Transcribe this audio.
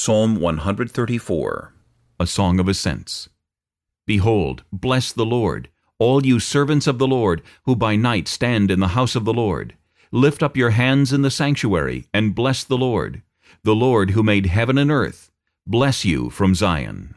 Psalm 134 A Song of Ascents. Behold, bless the Lord, all you servants of the Lord, who by night stand in the house of the Lord. Lift up your hands in the sanctuary, and bless the Lord. The Lord who made heaven and earth, bless you from Zion.